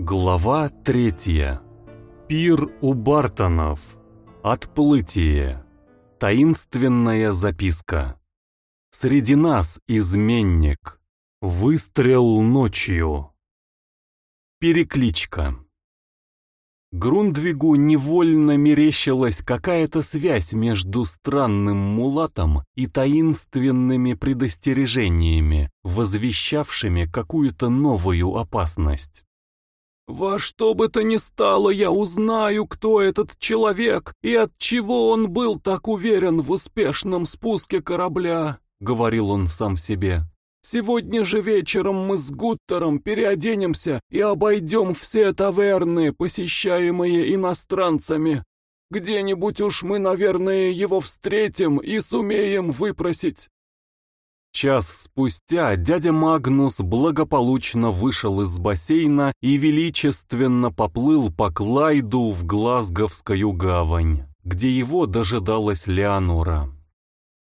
Глава третья. Пир у Бартонов. Отплытие. Таинственная записка. Среди нас изменник. Выстрел ночью. Перекличка. Грундвигу невольно мерещилась какая-то связь между странным мулатом и таинственными предостережениями, возвещавшими какую-то новую опасность. «Во что бы то ни стало, я узнаю, кто этот человек и от чего он был так уверен в успешном спуске корабля», — говорил он сам себе. Сегодня же вечером мы с Гуттером переоденемся и обойдем все таверны, посещаемые иностранцами. Где-нибудь уж мы, наверное, его встретим и сумеем выпросить». Час спустя дядя Магнус благополучно вышел из бассейна и величественно поплыл по Клайду в Глазговскую гавань, где его дожидалась Леонора.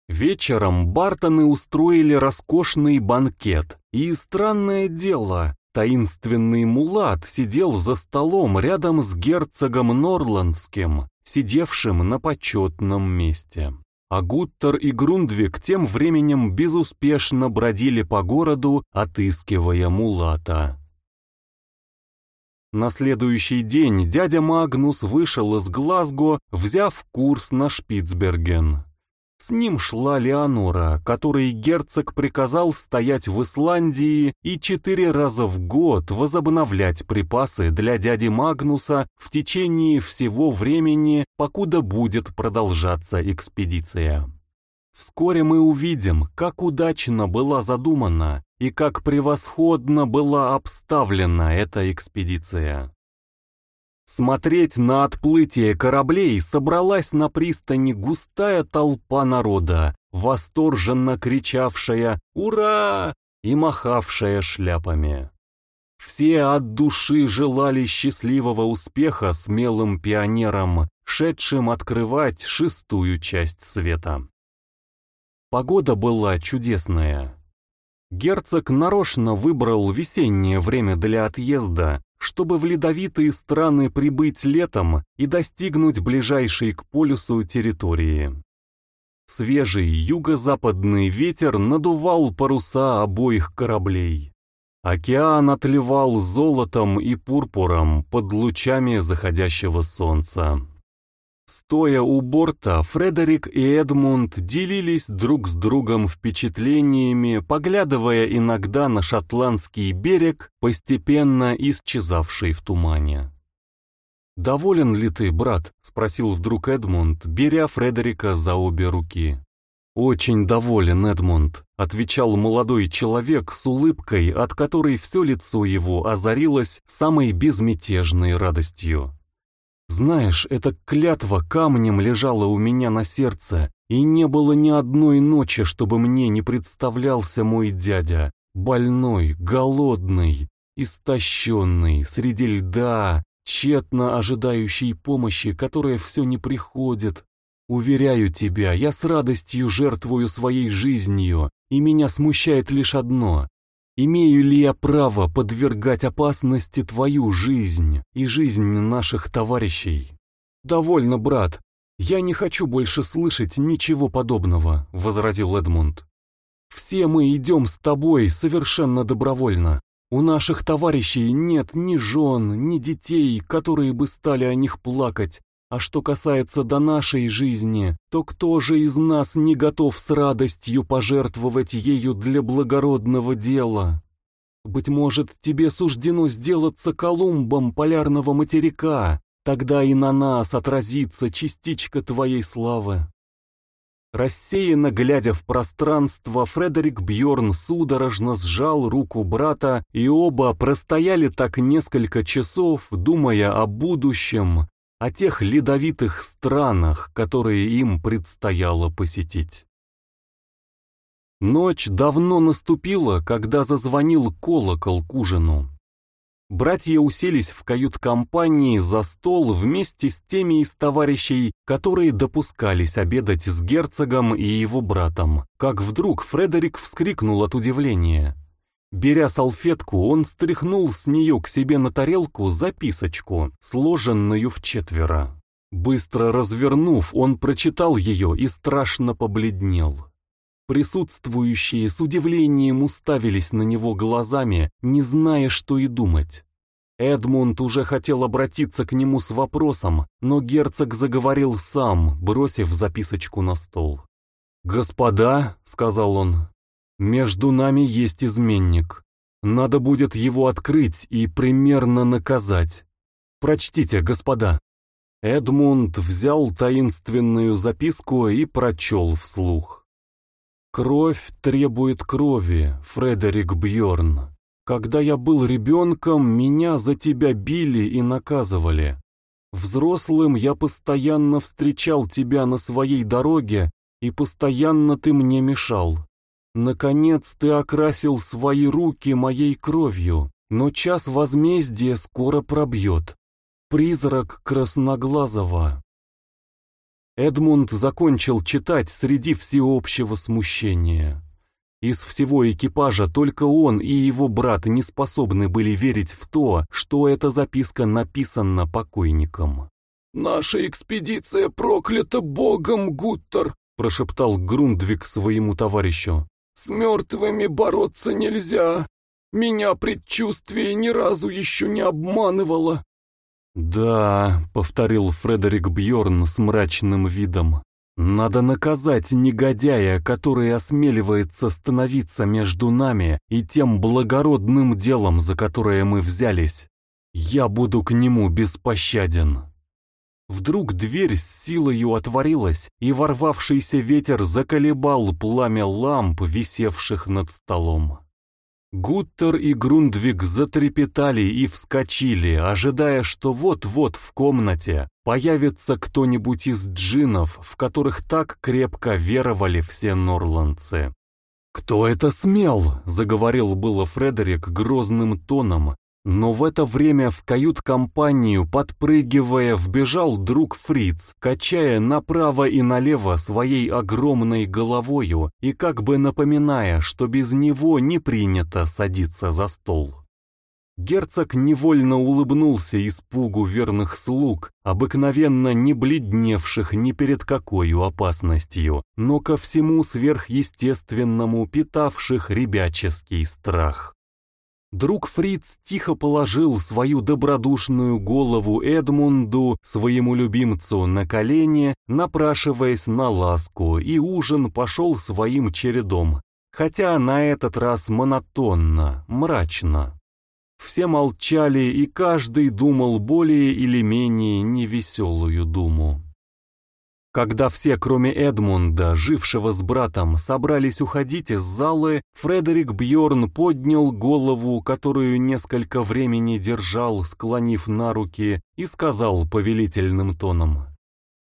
Вечером Бартоны устроили роскошный банкет, и странное дело, таинственный мулат сидел за столом рядом с герцогом Норландским, сидевшим на почетном месте. А Гуттер и Грундвик тем временем безуспешно бродили по городу, отыскивая мулата. На следующий день дядя Магнус вышел из Глазго, взяв курс на Шпицберген. С ним шла Леонора, которой герцог приказал стоять в Исландии и четыре раза в год возобновлять припасы для дяди Магнуса в течение всего времени, покуда будет продолжаться экспедиция. Вскоре мы увидим, как удачно была задумана и как превосходно была обставлена эта экспедиция. Смотреть на отплытие кораблей собралась на пристани густая толпа народа, восторженно кричавшая «Ура!» и махавшая шляпами. Все от души желали счастливого успеха смелым пионерам, шедшим открывать шестую часть света. Погода была чудесная. Герцог нарочно выбрал весеннее время для отъезда, чтобы в ледовитые страны прибыть летом и достигнуть ближайшей к полюсу территории. Свежий юго-западный ветер надувал паруса обоих кораблей. Океан отливал золотом и пурпуром под лучами заходящего солнца. Стоя у борта, Фредерик и Эдмунд делились друг с другом впечатлениями, поглядывая иногда на шотландский берег, постепенно исчезавший в тумане. «Доволен ли ты, брат?» — спросил вдруг Эдмунд, беря Фредерика за обе руки. «Очень доволен, Эдмунд», — отвечал молодой человек с улыбкой, от которой все лицо его озарилось самой безмятежной радостью. Знаешь, эта клятва камнем лежала у меня на сердце, и не было ни одной ночи, чтобы мне не представлялся мой дядя, больной, голодный, истощенный, среди льда, тщетно ожидающий помощи, которая все не приходит. Уверяю тебя, я с радостью жертвую своей жизнью, и меня смущает лишь одно Имею ли я право подвергать опасности твою жизнь и жизнь наших товарищей? Довольно, брат. Я не хочу больше слышать ничего подобного, возразил Эдмунд. Все мы идем с тобой совершенно добровольно. У наших товарищей нет ни жен, ни детей, которые бы стали о них плакать, а что касается до нашей жизни, то кто же из нас не готов с радостью пожертвовать ею для благородного дела? Быть может, тебе суждено сделаться Колумбом полярного материка, тогда и на нас отразится частичка твоей славы. Рассеянно глядя в пространство, Фредерик Бьорн судорожно сжал руку брата, и оба простояли так несколько часов, думая о будущем, о тех ледовитых странах, которые им предстояло посетить. Ночь давно наступила, когда зазвонил колокол к ужину. Братья уселись в кают-компании за стол вместе с теми из товарищей, которые допускались обедать с герцогом и его братом, как вдруг Фредерик вскрикнул от удивления. Беря салфетку, он стряхнул с нее к себе на тарелку записочку, сложенную в четверо. Быстро развернув, он прочитал ее и страшно побледнел. Присутствующие с удивлением уставились на него глазами, не зная, что и думать. Эдмунд уже хотел обратиться к нему с вопросом, но герцог заговорил сам, бросив записочку на стол. «Господа», — сказал он, — «между нами есть изменник. Надо будет его открыть и примерно наказать. Прочтите, господа». Эдмунд взял таинственную записку и прочел вслух. Кровь требует крови, Фредерик Бьорн. Когда я был ребенком, меня за тебя били и наказывали. Взрослым я постоянно встречал тебя на своей дороге, и постоянно ты мне мешал. Наконец ты окрасил свои руки моей кровью, но час возмездия скоро пробьет. Призрак Красноглазого. Эдмунд закончил читать среди всеобщего смущения. Из всего экипажа только он и его брат не способны были верить в то, что эта записка написана покойником. «Наша экспедиция проклята богом, Гуттер!» прошептал Грундвик своему товарищу. «С мертвыми бороться нельзя. Меня предчувствие ни разу еще не обманывало. «Да», — повторил Фредерик Бьорн с мрачным видом, — «надо наказать негодяя, который осмеливается становиться между нами и тем благородным делом, за которое мы взялись. Я буду к нему беспощаден». Вдруг дверь с силою отворилась, и ворвавшийся ветер заколебал пламя ламп, висевших над столом. Гуттер и Грундвиг затрепетали и вскочили, ожидая, что вот-вот в комнате появится кто-нибудь из джинов, в которых так крепко веровали все норландцы. «Кто это смел?» — заговорил было Фредерик грозным тоном, но в это время в кают-компанию, подпрыгивая, вбежал друг Фриц, качая направо и налево своей огромной головою и как бы напоминая, что без него не принято садиться за стол. Герцог невольно улыбнулся испугу верных слуг, обыкновенно не бледневших ни перед какой опасностью, но ко всему сверхъестественному питавших ребяческий страх. Друг Фриц тихо положил свою добродушную голову Эдмунду, своему любимцу, на колени, напрашиваясь на ласку, и ужин пошел своим чередом, хотя на этот раз монотонно, мрачно. Все молчали, и каждый думал более или менее невеселую думу. Когда все, кроме Эдмунда, жившего с братом, собрались уходить из залы, Фредерик Бьорн поднял голову, которую несколько времени держал, склонив на руки, и сказал повелительным тоном.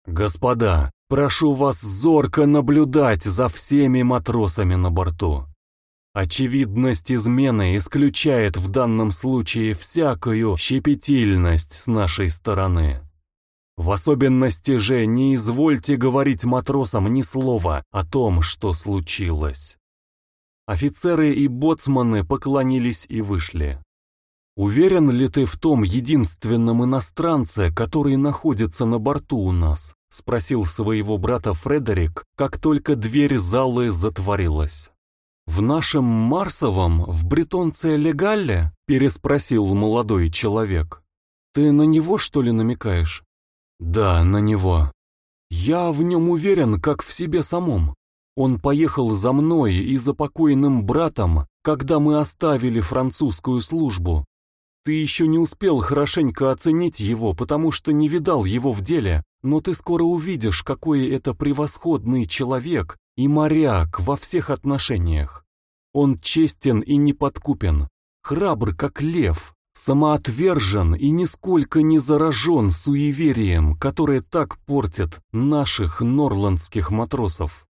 «Господа, прошу вас зорко наблюдать за всеми матросами на борту. Очевидность измены исключает в данном случае всякую щепетильность с нашей стороны». В особенности же не извольте говорить матросам ни слова о том, что случилось. Офицеры и боцманы поклонились и вышли. «Уверен ли ты в том единственном иностранце, который находится на борту у нас?» — спросил своего брата Фредерик, как только дверь залы затворилась. «В нашем Марсовом, в бретонце Легалле?» — переспросил молодой человек. «Ты на него, что ли, намекаешь?» Да, на него. Я в нем уверен, как в себе самом. Он поехал за мной и за покойным братом, когда мы оставили французскую службу. Ты еще не успел хорошенько оценить его, потому что не видал его в деле, но ты скоро увидишь, какой это превосходный человек и моряк во всех отношениях. Он честен и неподкупен, храбр, как лев, самоотвержен и нисколько не заражен суеверием, которое так портит наших норландских матросов.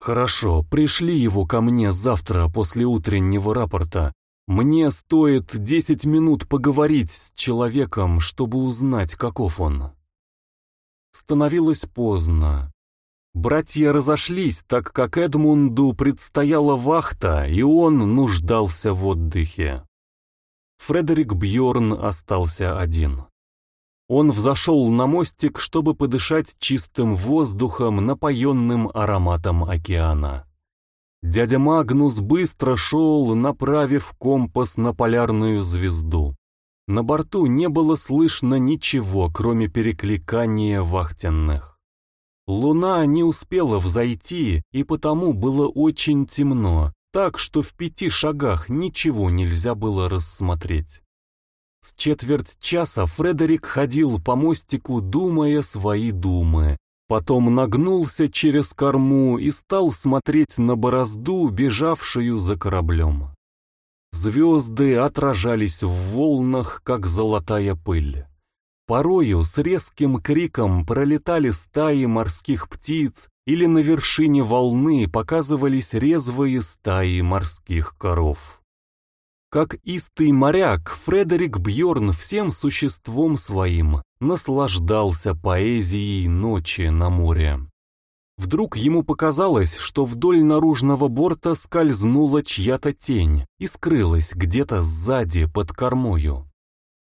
Хорошо, пришли его ко мне завтра после утреннего рапорта. Мне стоит десять минут поговорить с человеком, чтобы узнать, каков он. Становилось поздно. Братья разошлись, так как Эдмунду предстояла вахта, и он нуждался в отдыхе. Фредерик Бьорн остался один. Он взошел на мостик, чтобы подышать чистым воздухом, напоенным ароматом океана. Дядя Магнус быстро шел, направив компас на полярную звезду. На борту не было слышно ничего, кроме перекликания вахтенных. Луна не успела взойти, и потому было очень темно, так что в пяти шагах ничего нельзя было рассмотреть. С четверть часа Фредерик ходил по мостику, думая свои думы. Потом нагнулся через корму и стал смотреть на борозду, бежавшую за кораблем. Звезды отражались в волнах, как золотая пыль. Порою с резким криком пролетали стаи морских птиц, или на вершине волны показывались резвые стаи морских коров. Как истый моряк, Фредерик Бьорн всем существом своим наслаждался поэзией ночи на море. Вдруг ему показалось, что вдоль наружного борта скользнула чья-то тень и скрылась где-то сзади под кормою.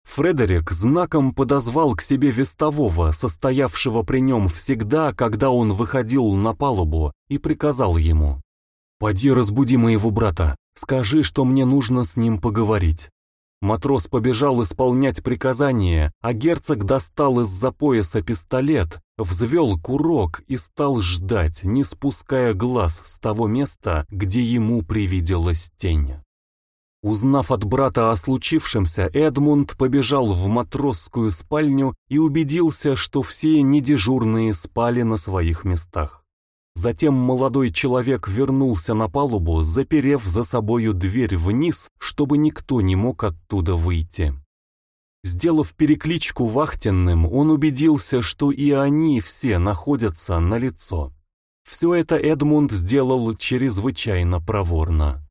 Фредерик знаком подозвал к себе вестового, состоявшего при нем всегда, когда он выходил на палубу, и приказал ему «Поди разбуди моего брата, скажи, что мне нужно с ним поговорить». Матрос побежал исполнять приказание, а герцог достал из-за пояса пистолет, взвел курок и стал ждать, не спуская глаз с того места, где ему привиделась тень. Узнав от брата о случившемся, Эдмунд побежал в матросскую спальню и убедился, что все недежурные спали на своих местах. Затем молодой человек вернулся на палубу, заперев за собою дверь вниз, чтобы никто не мог оттуда выйти. Сделав перекличку вахтенным, он убедился, что и они все находятся на лицо. Все это Эдмунд сделал чрезвычайно проворно.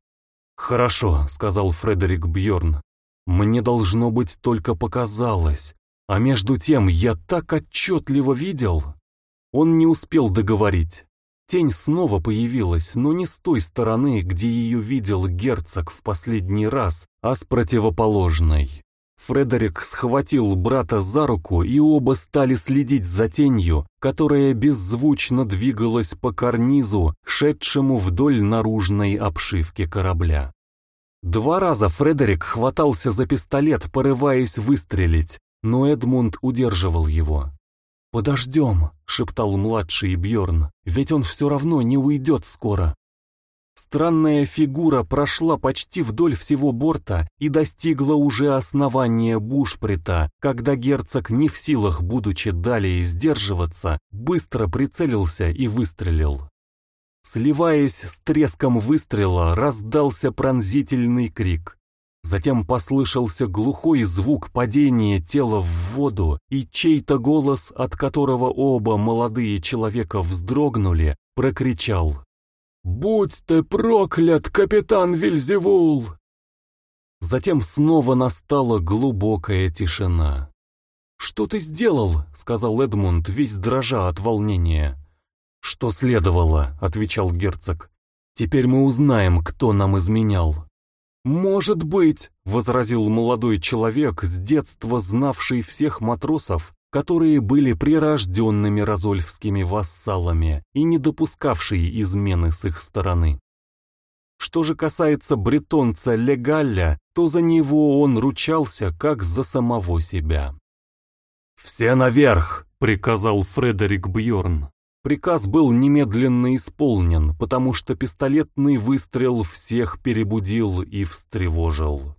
«Хорошо», — сказал Фредерик Бьорн. «Мне должно быть только показалось, а между тем я так отчетливо видел». Он не успел договорить. Тень снова появилась, но не с той стороны, где ее видел герцог в последний раз, а с противоположной. Фредерик схватил брата за руку, и оба стали следить за тенью, которая беззвучно двигалась по карнизу, шедшему вдоль наружной обшивки корабля. Два раза Фредерик хватался за пистолет, порываясь выстрелить, но Эдмунд удерживал его. «Подождем», — шептал младший Бьорн, — «ведь он все равно не уйдет скоро». Странная фигура прошла почти вдоль всего борта и достигла уже основания бушприта, когда герцог не в силах, будучи далее сдерживаться, быстро прицелился и выстрелил. Сливаясь с треском выстрела, раздался пронзительный крик. Затем послышался глухой звук падения тела в воду, и чей-то голос, от которого оба молодые человека вздрогнули, прокричал «Будь ты проклят, капитан Вильзевул!» Затем снова настала глубокая тишина. «Что ты сделал?» — сказал Эдмунд, весь дрожа от волнения. «Что следовало?» — отвечал герцог. «Теперь мы узнаем, кто нам изменял». «Может быть», — возразил молодой человек, с детства знавший всех матросов, которые были прирожденными розольфскими вассалами и не допускавшие измены с их стороны. Что же касается бретонца Легалля, то за него он ручался, как за самого себя. «Все наверх!» — приказал Фредерик Бьорн. Приказ был немедленно исполнен, потому что пистолетный выстрел всех перебудил и встревожил.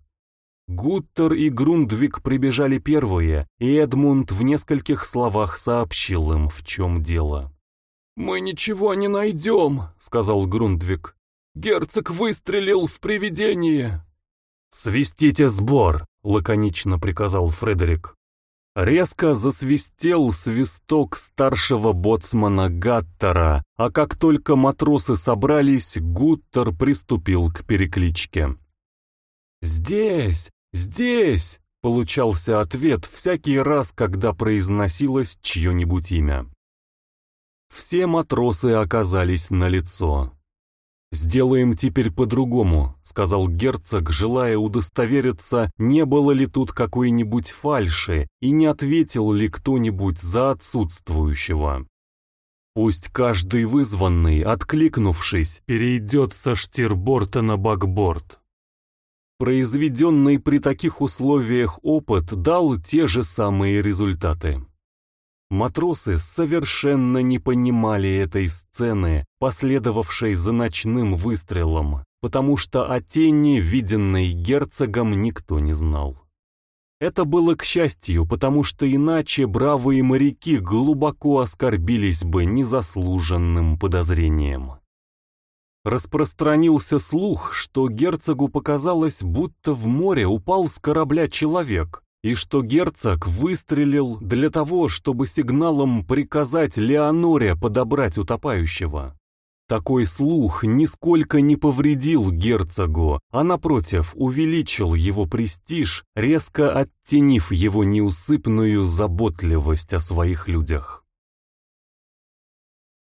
Гуттер и Грундвик прибежали первые, и Эдмунд в нескольких словах сообщил им, в чем дело. «Мы ничего не найдем», — сказал Грундвик. «Герцог выстрелил в привидение». «Свистите сбор», — лаконично приказал Фредерик. Резко засвистел свисток старшего боцмана Гаттера, а как только матросы собрались, Гуттер приступил к перекличке. «Здесь! Здесь!» — получался ответ всякий раз, когда произносилось чье-нибудь имя. Все матросы оказались на лицо. «Сделаем теперь по-другому», — сказал герцог, желая удостовериться, не было ли тут какой-нибудь фальши и не ответил ли кто-нибудь за отсутствующего. Пусть каждый вызванный, откликнувшись, перейдет со штирборта на бакборд. Произведенный при таких условиях опыт дал те же самые результаты. Матросы совершенно не понимали этой сцены, последовавшей за ночным выстрелом, потому что о тени, виденной герцогом, никто не знал. Это было к счастью, потому что иначе бравые моряки глубоко оскорбились бы незаслуженным подозрением. Распространился слух, что герцогу показалось, будто в море упал с корабля человек, и что герцог выстрелил для того, чтобы сигналом приказать Леоноре подобрать утопающего. Такой слух нисколько не повредил герцогу, а напротив увеличил его престиж, резко оттенив его неусыпную заботливость о своих людях.